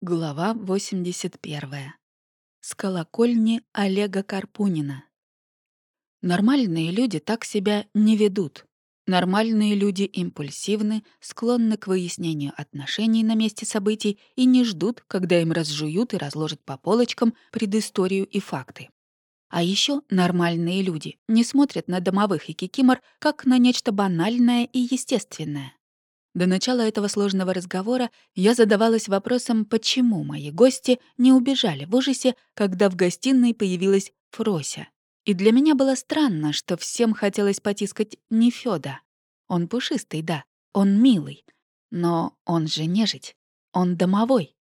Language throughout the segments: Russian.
Глава 81. С колокольни Олега Карпунина. Нормальные люди так себя не ведут. Нормальные люди импульсивны, склонны к выяснению отношений на месте событий и не ждут, когда им разжуют и разложат по полочкам предысторию и факты. А еще нормальные люди не смотрят на домовых и кикимор как на нечто банальное и естественное. До начала этого сложного разговора я задавалась вопросом, почему мои гости не убежали в ужасе, когда в гостиной появилась Фрося. И для меня было странно, что всем хотелось потискать не Фёда. Он пушистый, да, он милый. Но он же нежить, он домовой.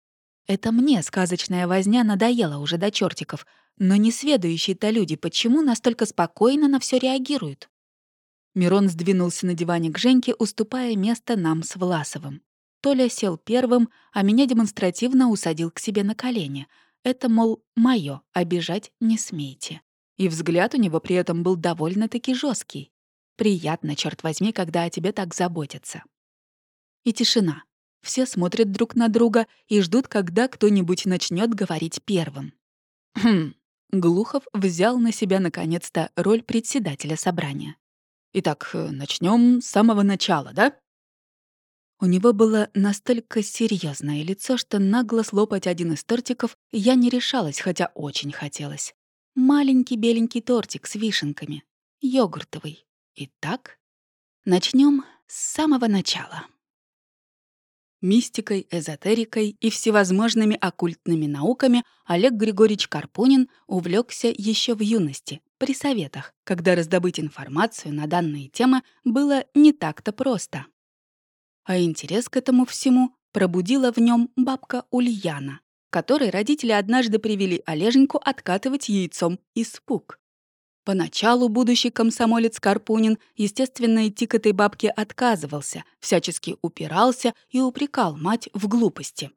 Это мне сказочная возня надоела уже до чертиков, но несведущие-то люди почему настолько спокойно на все реагируют? Мирон сдвинулся на диване к Женьке, уступая место нам с Власовым. Толя сел первым, а меня демонстративно усадил к себе на колени. Это, мол, моё, обижать не смейте. И взгляд у него при этом был довольно-таки жесткий. Приятно, черт возьми, когда о тебе так заботятся. И тишина. Все смотрят друг на друга и ждут, когда кто-нибудь начнет говорить первым. Хм. Глухов взял на себя наконец-то роль председателя собрания. Итак, э, начнем с самого начала, да? У него было настолько серьезное лицо, что нагло слопать один из тортиков я не решалась, хотя очень хотелось. Маленький беленький тортик с вишенками. Йогуртовый. Итак, начнем с самого начала. Мистикой, эзотерикой и всевозможными оккультными науками Олег Григорьевич Карпунин увлекся еще в юности, при советах, когда раздобыть информацию на данные темы было не так-то просто. А интерес к этому всему пробудила в нем бабка Ульяна, которой родители однажды привели Олеженьку откатывать яйцом испуг. Поначалу будущий комсомолец Карпунин, естественно, идти к этой бабке отказывался, всячески упирался и упрекал мать в глупости.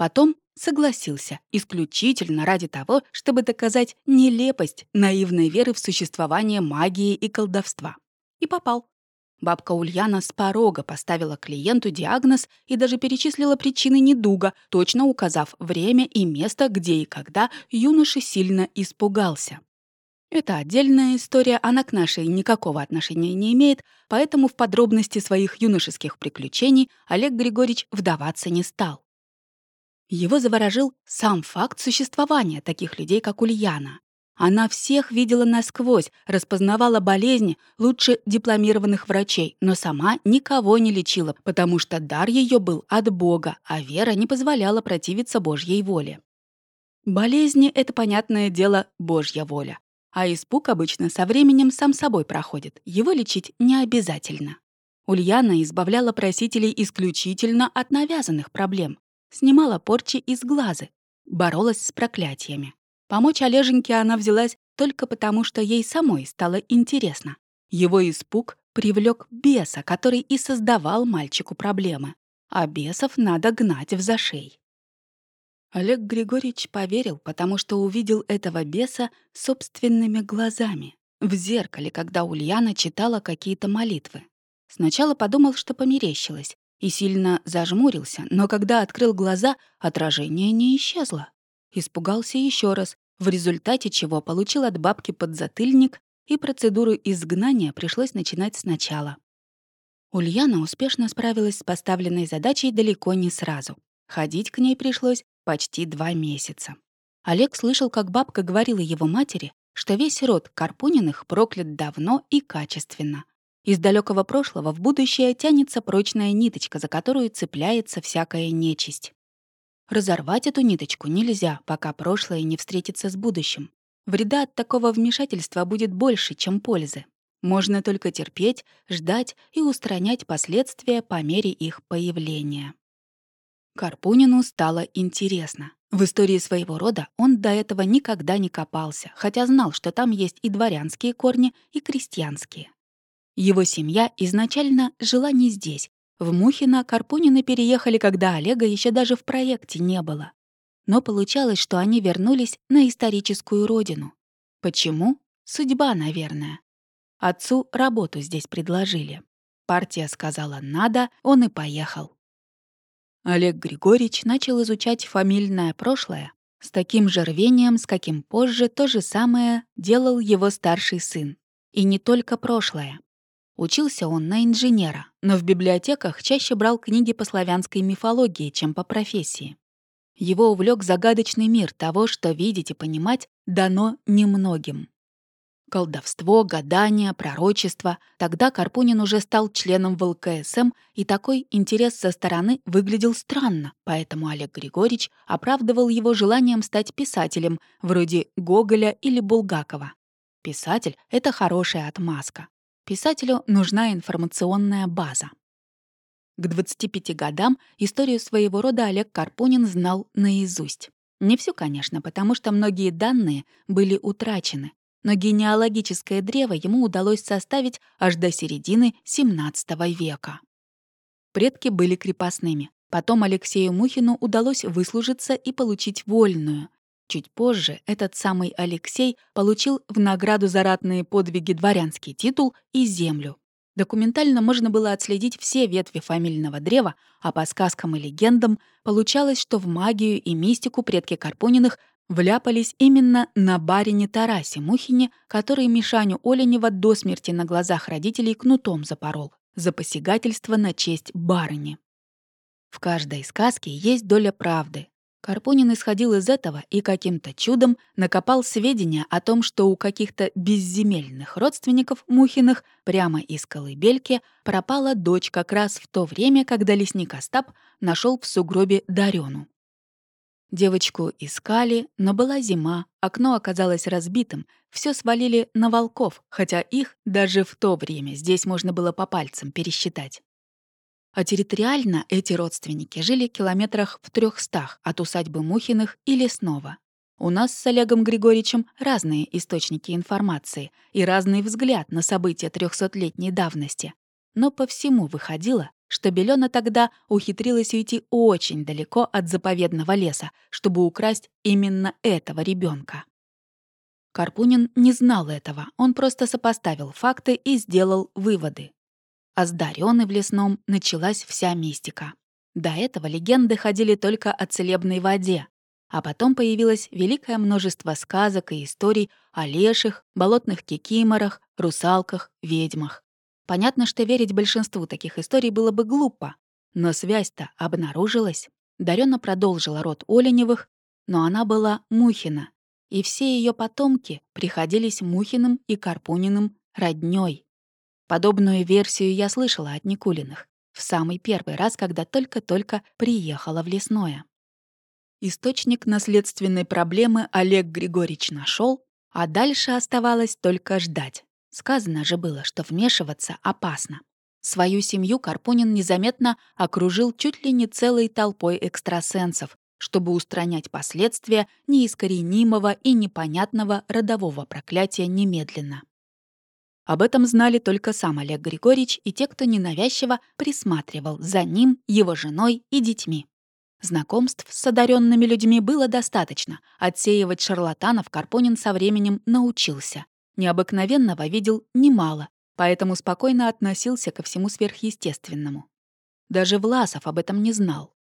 Потом согласился исключительно ради того, чтобы доказать нелепость наивной веры в существование магии и колдовства. И попал. Бабка Ульяна с порога поставила клиенту диагноз и даже перечислила причины недуга, точно указав время и место, где и когда юноша сильно испугался. Это отдельная история, она к нашей никакого отношения не имеет, поэтому в подробности своих юношеских приключений Олег Григорьевич вдаваться не стал. Его заворожил сам факт существования таких людей, как Ульяна. Она всех видела насквозь, распознавала болезни лучше дипломированных врачей, но сама никого не лечила, потому что дар ее был от Бога, а вера не позволяла противиться Божьей воле. Болезни — это, понятное дело, Божья воля. А испуг обычно со временем сам собой проходит, его лечить не обязательно. Ульяна избавляла просителей исключительно от навязанных проблем снимала порчи из глазы, боролась с проклятиями. Помочь Олеженьке она взялась только потому, что ей самой стало интересно. Его испуг привлек беса, который и создавал мальчику проблемы. А бесов надо гнать в зашей. Олег Григорьевич поверил, потому что увидел этого беса собственными глазами, в зеркале, когда Ульяна читала какие-то молитвы. Сначала подумал, что померещилось, и сильно зажмурился, но когда открыл глаза, отражение не исчезло. Испугался еще раз, в результате чего получил от бабки подзатыльник, и процедуру изгнания пришлось начинать сначала. Ульяна успешно справилась с поставленной задачей далеко не сразу. Ходить к ней пришлось почти два месяца. Олег слышал, как бабка говорила его матери, что весь род Карпуниных проклят давно и качественно, из далекого прошлого в будущее тянется прочная ниточка, за которую цепляется всякая нечисть. Разорвать эту ниточку нельзя, пока прошлое не встретится с будущим. Вреда от такого вмешательства будет больше, чем пользы. Можно только терпеть, ждать и устранять последствия по мере их появления. Карпунину стало интересно. В истории своего рода он до этого никогда не копался, хотя знал, что там есть и дворянские корни, и крестьянские. Его семья изначально жила не здесь. В Мухино Карпунины переехали, когда Олега еще даже в проекте не было. Но получалось, что они вернулись на историческую родину. Почему? Судьба, наверное. Отцу работу здесь предложили. Партия сказала «надо», он и поехал. Олег Григорьевич начал изучать фамильное прошлое с таким же рвением, с каким позже то же самое делал его старший сын. И не только прошлое. Учился он на инженера, но в библиотеках чаще брал книги по славянской мифологии, чем по профессии. Его увлек загадочный мир того, что видеть и понимать дано немногим. Колдовство, гадание, пророчество. Тогда Карпунин уже стал членом ВЛКСМ, и такой интерес со стороны выглядел странно, поэтому Олег Григорьевич оправдывал его желанием стать писателем, вроде Гоголя или Булгакова. Писатель — это хорошая отмазка. Писателю нужна информационная база. К 25 годам историю своего рода Олег Карпунин знал наизусть. Не всю, конечно, потому что многие данные были утрачены, но генеалогическое древо ему удалось составить аж до середины XVII века. Предки были крепостными. Потом Алексею Мухину удалось выслужиться и получить вольную. Чуть позже этот самый Алексей получил в награду за ратные подвиги дворянский титул и землю. Документально можно было отследить все ветви фамильного древа, а по сказкам и легендам получалось, что в магию и мистику предки Карпуниных вляпались именно на барине Тарасе Мухине, который Мишаню Оленева до смерти на глазах родителей кнутом запорол за посягательство на честь барыни. В каждой сказке есть доля правды. Карпунин исходил из этого и каким-то чудом накопал сведения о том, что у каких-то безземельных родственников Мухиных прямо из колыбельки пропала дочь как раз в то время, когда лесник Остап нашел в сугробе Дарёну. Девочку искали, но была зима, окно оказалось разбитым, все свалили на волков, хотя их даже в то время здесь можно было по пальцам пересчитать. А территориально эти родственники жили километрах в трехстах от усадьбы Мухиных и Лесного. У нас с Олегом Григорьевичем разные источники информации и разный взгляд на события трехсотлетней давности. Но по всему выходило, что Белена тогда ухитрилась уйти очень далеко от заповедного леса, чтобы украсть именно этого ребенка. Карпунин не знал этого, он просто сопоставил факты и сделал выводы. А с Дарёны в лесном началась вся мистика. До этого легенды ходили только о целебной воде, а потом появилось великое множество сказок и историй о леших, болотных кикиморах, русалках, ведьмах. Понятно, что верить большинству таких историй было бы глупо. Но связь-то обнаружилась. Дарёна продолжила род Оленевых, но она была Мухина, и все ее потомки приходились Мухиным и Карпуниным роднёй. Подобную версию я слышала от Никулиных в самый первый раз, когда только-только приехала в Лесное. Источник наследственной проблемы Олег Григорьевич нашел, а дальше оставалось только ждать. Сказано же было, что вмешиваться опасно. Свою семью Карпунин незаметно окружил чуть ли не целой толпой экстрасенсов, чтобы устранять последствия неискоренимого и непонятного родового проклятия немедленно. Об этом знали только сам Олег Григорьевич и те, кто ненавязчиво присматривал за ним, его женой и детьми. Знакомств с одаренными людьми было достаточно. Отсеивать шарлатанов Карпунин со временем научился необыкновенного видел немало, поэтому спокойно относился ко всему сверхъестественному. Даже Власов об этом не знал.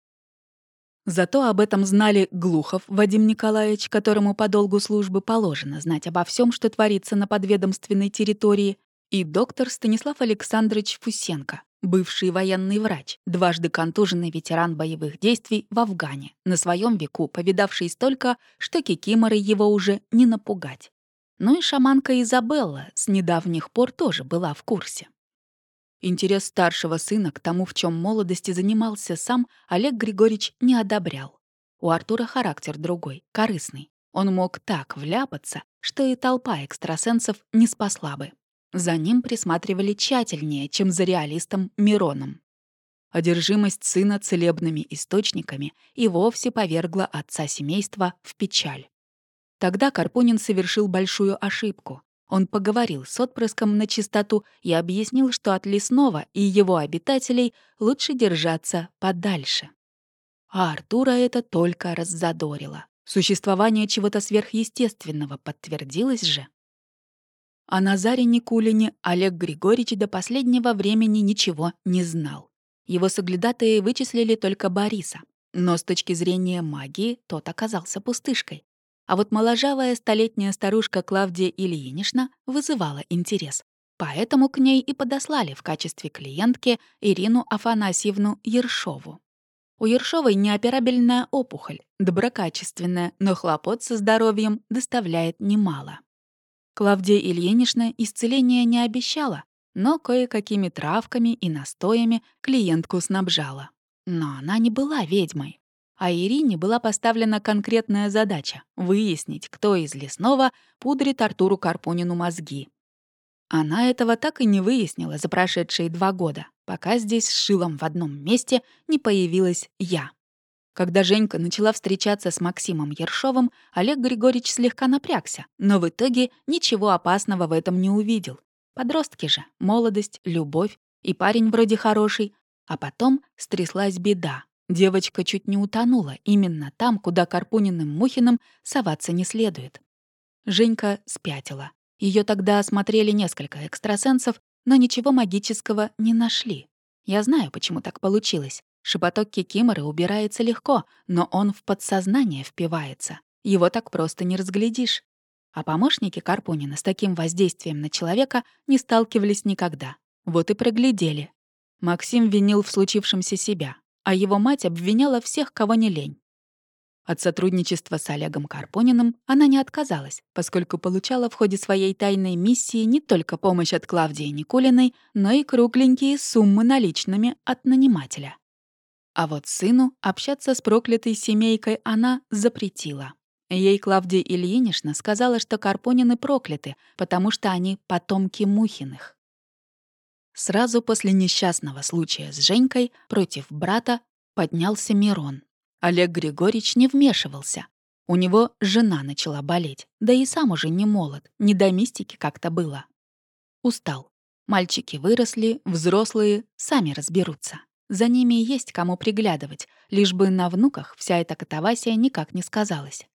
Зато об этом знали Глухов Вадим Николаевич, которому по долгу службы положено знать обо всем, что творится на подведомственной территории, и доктор Станислав Александрович Фусенко, бывший военный врач, дважды контуженный ветеран боевых действий в Афгане, на своем веку повидавший столько, что кикиморы его уже не напугать. Ну и шаманка Изабелла с недавних пор тоже была в курсе. Интерес старшего сына к тому, в чем молодости занимался сам, Олег Григорьевич не одобрял. У Артура характер другой, корыстный. Он мог так вляпаться, что и толпа экстрасенсов не спасла бы. За ним присматривали тщательнее, чем за реалистом Мироном. Одержимость сына целебными источниками и вовсе повергла отца семейства в печаль. Тогда Карпунин совершил большую ошибку. Он поговорил с отпрыском на чистоту и объяснил, что от лесного и его обитателей лучше держаться подальше. А Артура это только раззадорило. Существование чего-то сверхъестественного подтвердилось же. О Назаре Никулине Олег Григорьевич до последнего времени ничего не знал. Его соглядатые вычислили только Бориса. Но с точки зрения магии тот оказался пустышкой. А вот моложавая столетняя старушка Клавдия Ильинична вызывала интерес. Поэтому к ней и подослали в качестве клиентки Ирину Афанасьевну Ершову. У Ершовой неоперабельная опухоль, доброкачественная, но хлопот со здоровьем доставляет немало. Клавдия Ильинична исцеления не обещала, но кое-какими травками и настоями клиентку снабжала. Но она не была ведьмой. А Ирине была поставлена конкретная задача — выяснить, кто из лесного пудрит Артуру Карпунину мозги. Она этого так и не выяснила за прошедшие два года, пока здесь с шилом в одном месте не появилась я. Когда Женька начала встречаться с Максимом Ершовым, Олег Григорьевич слегка напрягся, но в итоге ничего опасного в этом не увидел. Подростки же, молодость, любовь, и парень вроде хороший. А потом стряслась беда. Девочка чуть не утонула именно там, куда Карпуниным Мухиным соваться не следует. Женька спятила. Ее тогда осмотрели несколько экстрасенсов, но ничего магического не нашли. Я знаю, почему так получилось. Шепоток кикиморы убирается легко, но он в подсознание впивается. Его так просто не разглядишь. А помощники Карпунина с таким воздействием на человека не сталкивались никогда. Вот и проглядели. Максим винил в случившемся себя, а его мать обвиняла всех, кого не лень. От сотрудничества с Олегом Карпониным она не отказалась, поскольку получала в ходе своей тайной миссии не только помощь от Клавдии Никулиной, но и кругленькие суммы наличными от нанимателя. А вот сыну общаться с проклятой семейкой она запретила. Ей Клавдия Ильинична сказала, что Карпонины прокляты, потому что они потомки Мухиных. Сразу после несчастного случая с Женькой против брата поднялся Мирон. Олег Григорьевич не вмешивался. У него жена начала болеть, да и сам уже не молод, не до мистики как-то было. Устал. Мальчики выросли, взрослые, сами разберутся. За ними есть кому приглядывать, лишь бы на внуках вся эта катавасия никак не сказалась.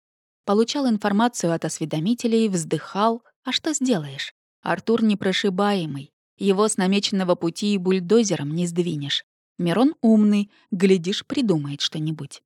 Получал информацию от осведомителей, вздыхал. А что сделаешь? Артур непрошибаемый. Его с намеченного пути и бульдозером не сдвинешь. Мирон умный, глядишь, придумает что-нибудь.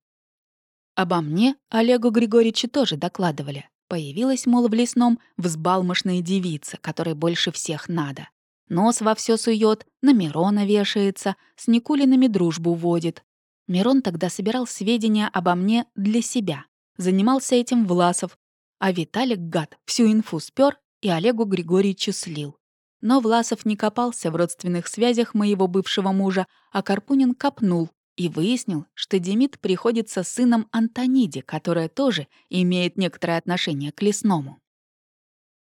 Обо мне Олегу Григорьевичу тоже докладывали. Появилась, мол, в лесном взбалмошная девица, которой больше всех надо. Нос во все сует, на Мирона вешается, с Никулинами дружбу водит. Мирон тогда собирал сведения обо мне для себя. Занимался этим Власов. А Виталик, гад, всю инфу спер и Олегу Григорьевичу слил. Но Власов не копался в родственных связях моего бывшего мужа, а Карпунин копнул и выяснил, что Демид приходится сыном Антониде, которая тоже имеет некоторое отношение к лесному.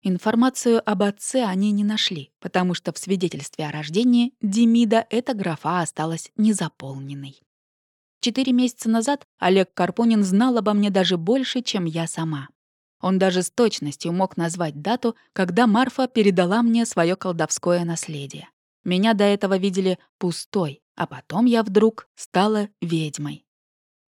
Информацию об отце они не нашли, потому что в свидетельстве о рождении Демида эта графа осталась незаполненной. Четыре месяца назад Олег Карпунин знал обо мне даже больше, чем я сама. Он даже с точностью мог назвать дату, когда Марфа передала мне свое колдовское наследие. Меня до этого видели пустой, а потом я вдруг стала ведьмой.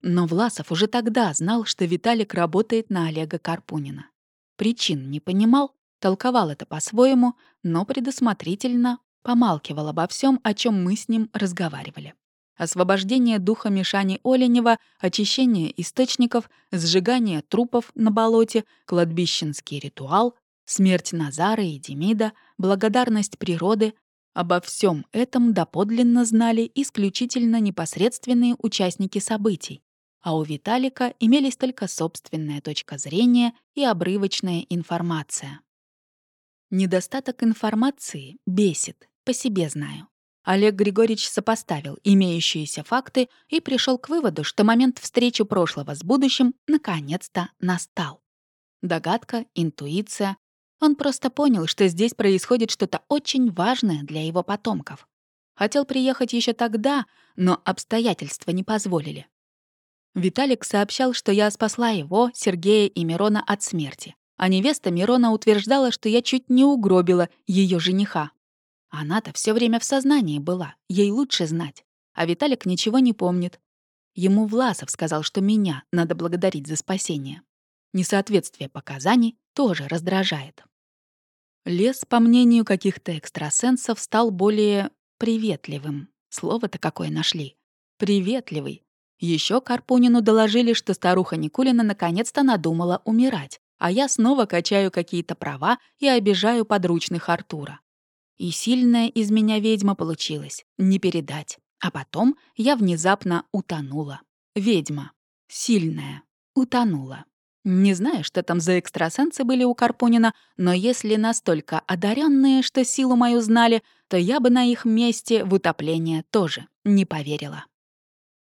Но Власов уже тогда знал, что Виталик работает на Олега Карпунина. Причин не понимал, толковал это по-своему, но предусмотрительно помалкивал обо всем, о чем мы с ним разговаривали. Освобождение духа Мишани Оленева, очищение источников, сжигание трупов на болоте, кладбищенский ритуал, смерть Назара и Демида, благодарность природы, Обо всем этом доподлинно знали исключительно непосредственные участники событий, а у Виталика имелись только собственная точка зрения и обрывочная информация. Недостаток информации бесит, по себе знаю. Олег Григорьевич сопоставил имеющиеся факты и пришел к выводу, что момент встречи прошлого с будущим наконец-то настал. Догадка, интуиция, он просто понял, что здесь происходит что-то очень важное для его потомков. Хотел приехать еще тогда, но обстоятельства не позволили. Виталик сообщал, что я спасла его, Сергея и Мирона от смерти, а невеста Мирона утверждала, что я чуть не угробила ее жениха. Она-то все время в сознании была, ей лучше знать, а Виталик ничего не помнит. Ему Власов сказал, что меня надо благодарить за спасение. Несоответствие показаний тоже раздражает. Лес, по мнению каких-то экстрасенсов, стал более приветливым. Слово-то какое нашли. Приветливый. Еще Карпунину доложили, что старуха Никулина наконец-то надумала умирать, а я снова качаю какие-то права и обижаю подручных Артура. И сильная из меня ведьма получилась, не передать. А потом я внезапно утонула. Ведьма. Сильная. Утонула. Не знаю, что там за экстрасенсы были у Карпунина, но если настолько одаренные, что силу мою знали, то я бы на их месте в утопление тоже не поверила.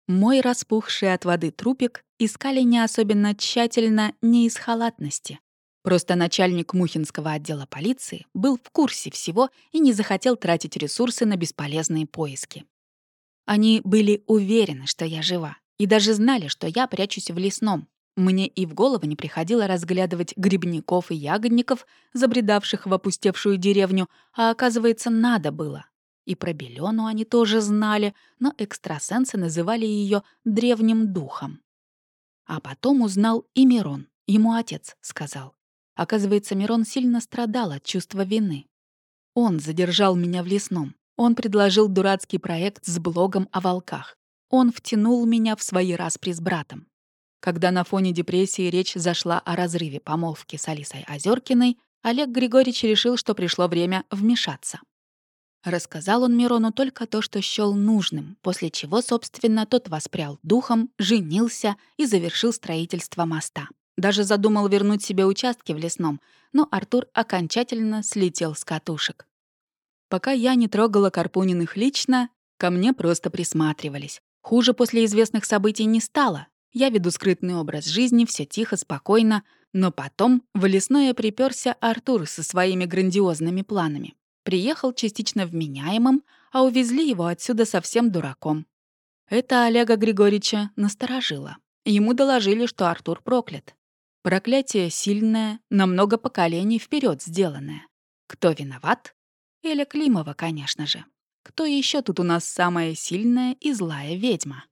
Мой распухший от воды трупик искали не особенно тщательно не из халатности. Просто начальник Мухинского отдела полиции был в курсе всего и не захотел тратить ресурсы на бесполезные поиски. Они были уверены, что я жива, и даже знали, что я прячусь в лесном. Мне и в голову не приходило разглядывать грибников и ягодников, забредавших в опустевшую деревню, а оказывается, надо было. И про Белену они тоже знали, но экстрасенсы называли ее древним духом. А потом узнал и Мирон. Ему отец сказал. Оказывается, Мирон сильно страдал от чувства вины. Он задержал меня в лесном. Он предложил дурацкий проект с блогом о волках. Он втянул меня в свои распри с братом. Когда на фоне депрессии речь зашла о разрыве помолвки с Алисой Озеркиной, Олег Григорьевич решил, что пришло время вмешаться. Рассказал он Мирону только то, что счёл нужным, после чего, собственно, тот воспрял духом, женился и завершил строительство моста. Даже задумал вернуть себе участки в лесном, но Артур окончательно слетел с катушек. Пока я не трогала Карпуниных лично, ко мне просто присматривались. Хуже после известных событий не стало. Я веду скрытный образ жизни, все тихо, спокойно, но потом в лесное приперся Артур со своими грандиозными планами. Приехал частично вменяемым, а увезли его отсюда совсем дураком. Это Олега Григорьевича насторожило. Ему доложили, что Артур проклят. Проклятие сильное, на много поколений вперед сделанное. Кто виноват? Эля Климова, конечно же. Кто еще тут у нас самая сильная и злая ведьма?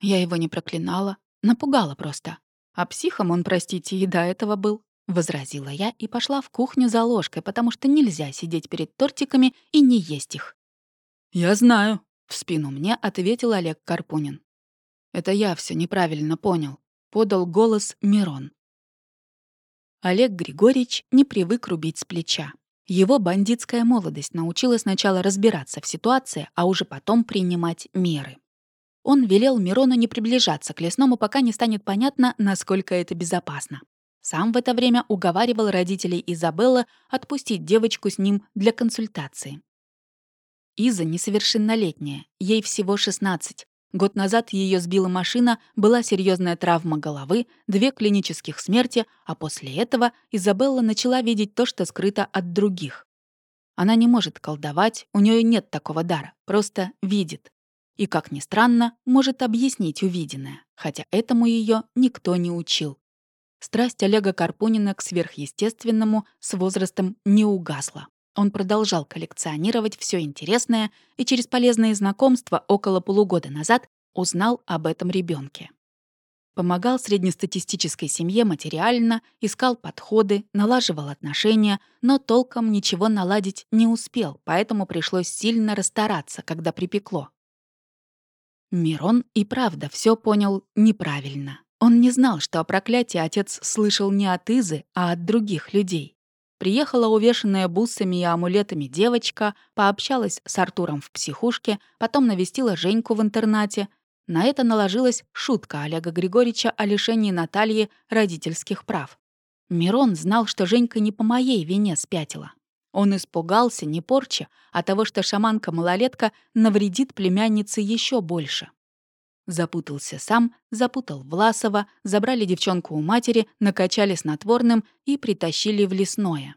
Я его не проклинала, напугала просто. А психом он, простите, и до этого был. — возразила я и пошла в кухню за ложкой, потому что нельзя сидеть перед тортиками и не есть их. «Я знаю», — в спину мне ответил Олег Карпунин. «Это я все неправильно понял», — подал голос Мирон. Олег Григорьевич не привык рубить с плеча. Его бандитская молодость научила сначала разбираться в ситуации, а уже потом принимать меры. Он велел Мирону не приближаться к лесному, пока не станет понятно, насколько это безопасно. Сам в это время уговаривал родителей Изабеллы отпустить девочку с ним для консультации. Иза несовершеннолетняя, ей всего 16. Год назад ее сбила машина, была серьезная травма головы, две клинических смерти, а после этого Изабелла начала видеть то, что скрыто от других. Она не может колдовать, у нее нет такого дара, просто видит. И, как ни странно, может объяснить увиденное, хотя этому ее никто не учил. Страсть Олега Карпунина к сверхъестественному с возрастом не угасла. Он продолжал коллекционировать все интересное и через полезные знакомства около полугода назад узнал об этом ребенке. Помогал среднестатистической семье материально, искал подходы, налаживал отношения, но толком ничего наладить не успел, поэтому пришлось сильно расстараться, когда припекло. Мирон и правда все понял неправильно. Он не знал, что о проклятии отец слышал не от Изы, а от других людей. Приехала увешанная бусами и амулетами девочка, пообщалась с Артуром в психушке, потом навестила Женьку в интернате. На это наложилась шутка Олега Григорьевича о лишении Натальи родительских прав. Мирон знал, что Женька не по моей вине спятила. Он испугался не порчи, а того, что шаманка-малолетка навредит племяннице еще больше. Запутался сам, запутал Власова, забрали девчонку у матери, накачали снотворным и притащили в лесное.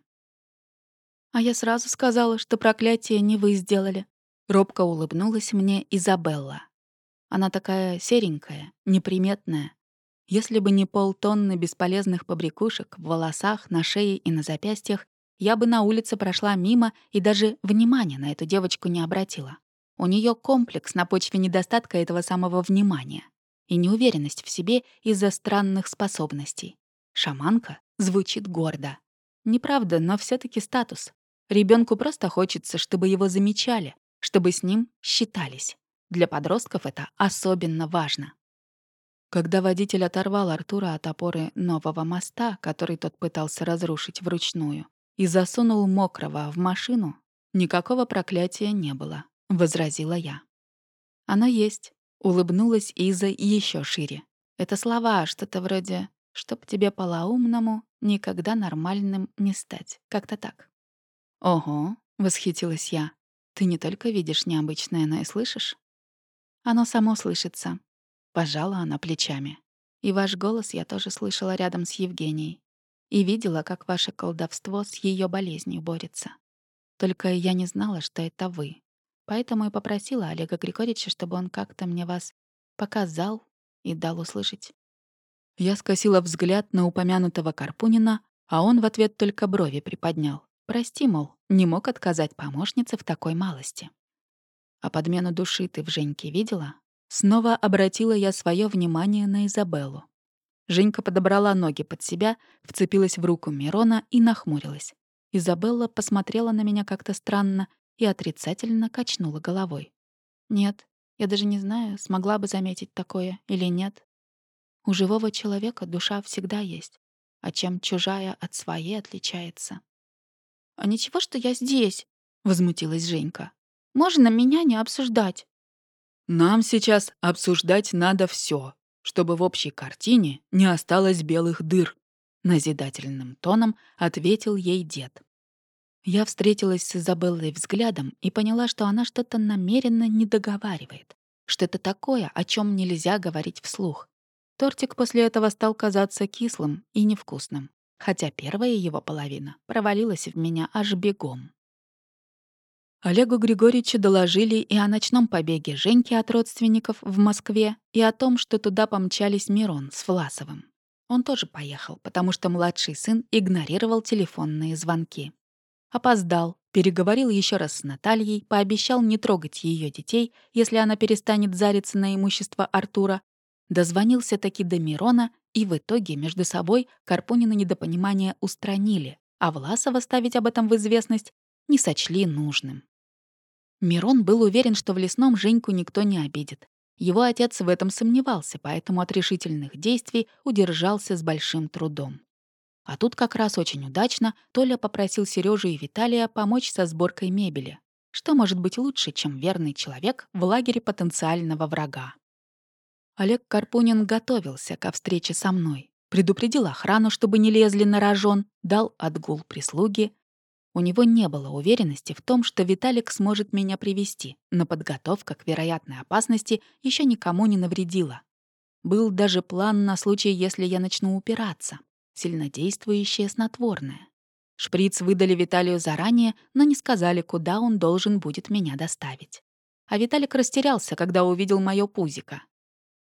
А я сразу сказала, что проклятие не вы сделали. Робко улыбнулась мне Изабелла. Она такая серенькая, неприметная. Если бы не полтонны бесполезных побрякушек в волосах, на шее и на запястьях, я бы на улице прошла мимо и даже внимания на эту девочку не обратила. У нее комплекс на почве недостатка этого самого внимания и неуверенность в себе из-за странных способностей. Шаманка звучит гордо. Неправда, но все таки статус. Ребенку просто хочется, чтобы его замечали, чтобы с ним считались. Для подростков это особенно важно. Когда водитель оторвал Артура от опоры нового моста, который тот пытался разрушить вручную, и засунул мокрого в машину, никакого проклятия не было, — возразила я. «Оно есть», — улыбнулась Иза еще шире. «Это слова, что-то вроде «чтоб тебе полоумному никогда нормальным не стать». Как-то так». «Ого», — восхитилась я. «Ты не только видишь необычное, но и слышишь?» «Оно само слышится», — пожала она плечами. «И ваш голос я тоже слышала рядом с Евгенией. И видела, как ваше колдовство с ее болезнью борется. Только я не знала, что это вы. Поэтому и попросила Олега Григорьевича, чтобы он как-то мне вас показал и дал услышать. Я скосила взгляд на упомянутого Карпунина, а он в ответ только брови приподнял. Прости, мол, не мог отказать помощнице в такой малости. А подмену души ты в Женьке видела? Снова обратила я свое внимание на Изабеллу. Женька подобрала ноги под себя, вцепилась в руку Мирона и нахмурилась. Изабелла посмотрела на меня как-то странно и отрицательно качнула головой. «Нет, я даже не знаю, смогла бы заметить такое или нет. У живого человека душа всегда есть, а чем чужая от своей отличается». «А ничего, что я здесь?» — возмутилась Женька. «Можно меня не обсуждать?» «Нам сейчас обсуждать надо все, чтобы в общей картине не осталось белых дыр», — назидательным тоном ответил ей дед. Я встретилась с Изабеллой взглядом и поняла, что она что-то намеренно не договаривает, что это такое, о чем нельзя говорить вслух. Тортик после этого стал казаться кислым и невкусным, хотя первая его половина провалилась в меня аж бегом. Олегу Григорьевичу доложили и о ночном побеге Женьки от родственников в Москве, и о том, что туда помчались Мирон с Власовым. Он тоже поехал, потому что младший сын игнорировал телефонные звонки. Опоздал, переговорил еще раз с Натальей, пообещал не трогать ее детей, если она перестанет зариться на имущество Артура. Дозвонился таки до Мирона, и в итоге между собой Карпунина недопонимание устранили, а Власова ставить об этом в известность не сочли нужным. Мирон был уверен, что в лесном Женьку никто не обидит. Его отец в этом сомневался, поэтому от решительных действий удержался с большим трудом. А тут как раз очень удачно Толя попросил Сережу и Виталия помочь со сборкой мебели. Что может быть лучше, чем верный человек в лагере потенциального врага? Олег Карпунин готовился ко встрече со мной. Предупредил охрану, чтобы не лезли на рожон, дал отгул прислуги. У него не было уверенности в том, что Виталик сможет меня привести, но подготовка к вероятной опасности еще никому не навредила. Был даже план на случай, если я начну упираться сильнодействующее снотворное. Шприц выдали Виталию заранее, но не сказали, куда он должен будет меня доставить. А Виталик растерялся, когда увидел моё пузико.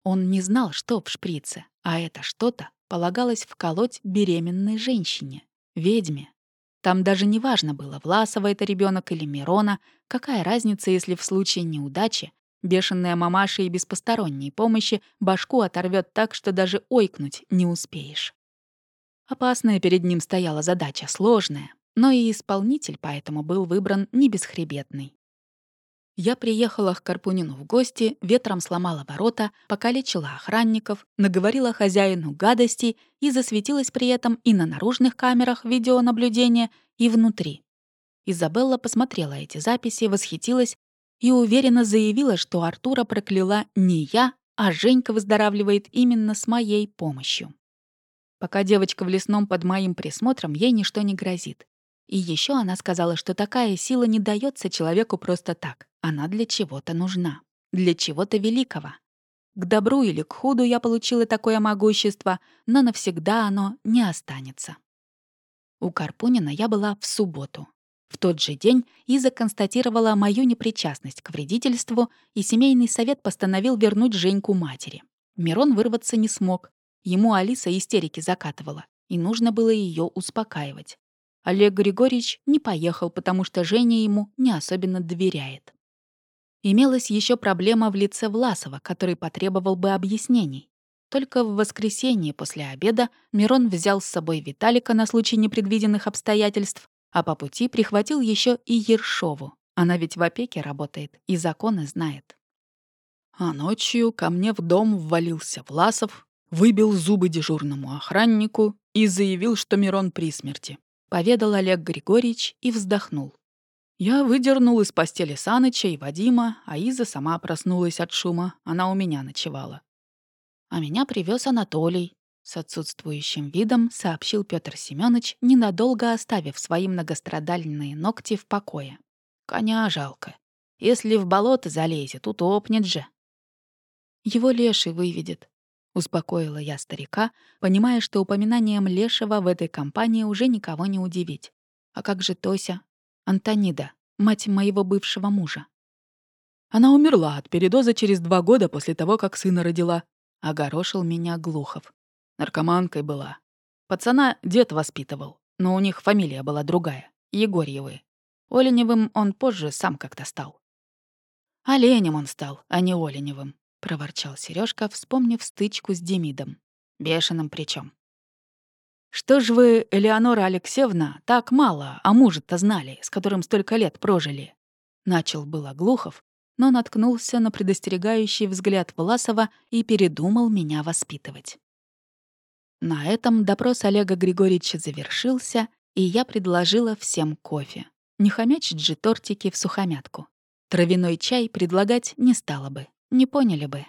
Он не знал, что в шприце, а это что-то полагалось вколоть беременной женщине, ведьме. Там даже не важно было, Власова это ребенок или Мирона, какая разница, если в случае неудачи бешеная мамаша и без посторонней помощи башку оторвет так, что даже ойкнуть не успеешь. Опасная перед ним стояла задача, сложная, но и исполнитель поэтому был выбран не бесхребетный. Я приехала к Карпунину в гости, ветром сломала ворота, покалечила охранников, наговорила хозяину гадостей и засветилась при этом и на наружных камерах видеонаблюдения, и внутри. Изабелла посмотрела эти записи, восхитилась и уверенно заявила, что Артура прокляла не я, а Женька выздоравливает именно с моей помощью. Пока девочка в лесном под моим присмотром, ей ничто не грозит. И еще она сказала, что такая сила не дается человеку просто так. Она для чего-то нужна. Для чего-то великого. К добру или к худу я получила такое могущество, но навсегда оно не останется. У Карпунина я была в субботу. В тот же день Иза констатировала мою непричастность к вредительству, и семейный совет постановил вернуть Женьку матери. Мирон вырваться не смог, Ему Алиса истерики закатывала, и нужно было ее успокаивать. Олег Григорьевич не поехал, потому что Женя ему не особенно доверяет. Имелась еще проблема в лице Власова, который потребовал бы объяснений. Только в воскресенье после обеда Мирон взял с собой Виталика на случай непредвиденных обстоятельств, а по пути прихватил еще и Ершову, Она ведь в опеке работает и законы знает. А ночью ко мне в дом ввалился Власов, выбил зубы дежурному охраннику и заявил, что Мирон при смерти. Поведал Олег Григорьевич и вздохнул. Я выдернул из постели Саныча и Вадима, а Иза сама проснулась от шума. Она у меня ночевала. А меня привез Анатолий. С отсутствующим видом сообщил Петр Семенович, ненадолго оставив свои многострадальные ногти в покое. Коня жалко. Если в болото залезет, утопнет же. Его леший выведет. Успокоила я старика, понимая, что упоминанием лешего в этой компании уже никого не удивить. А как же Тося? Антонида, мать моего бывшего мужа. Она умерла от передоза через два года после того, как сына родила. Огорошил меня Глухов. Наркоманкой была. Пацана дед воспитывал, но у них фамилия была другая — Егорьевы. Оленевым он позже сам как-то стал. «Оленем он стал, а не Оленевым», — проворчал Сережка, вспомнив стычку с Демидом. Бешеным причем. «Что ж вы, Элеонора Алексеевна, так мало о муже-то знали, с которым столько лет прожили?» Начал было Глухов, но наткнулся на предостерегающий взгляд Власова и передумал меня воспитывать. На этом допрос Олега Григорьевича завершился, и я предложила всем кофе. Не хомячить же тортики в сухомятку. Травяной чай предлагать не стала бы, не поняли бы.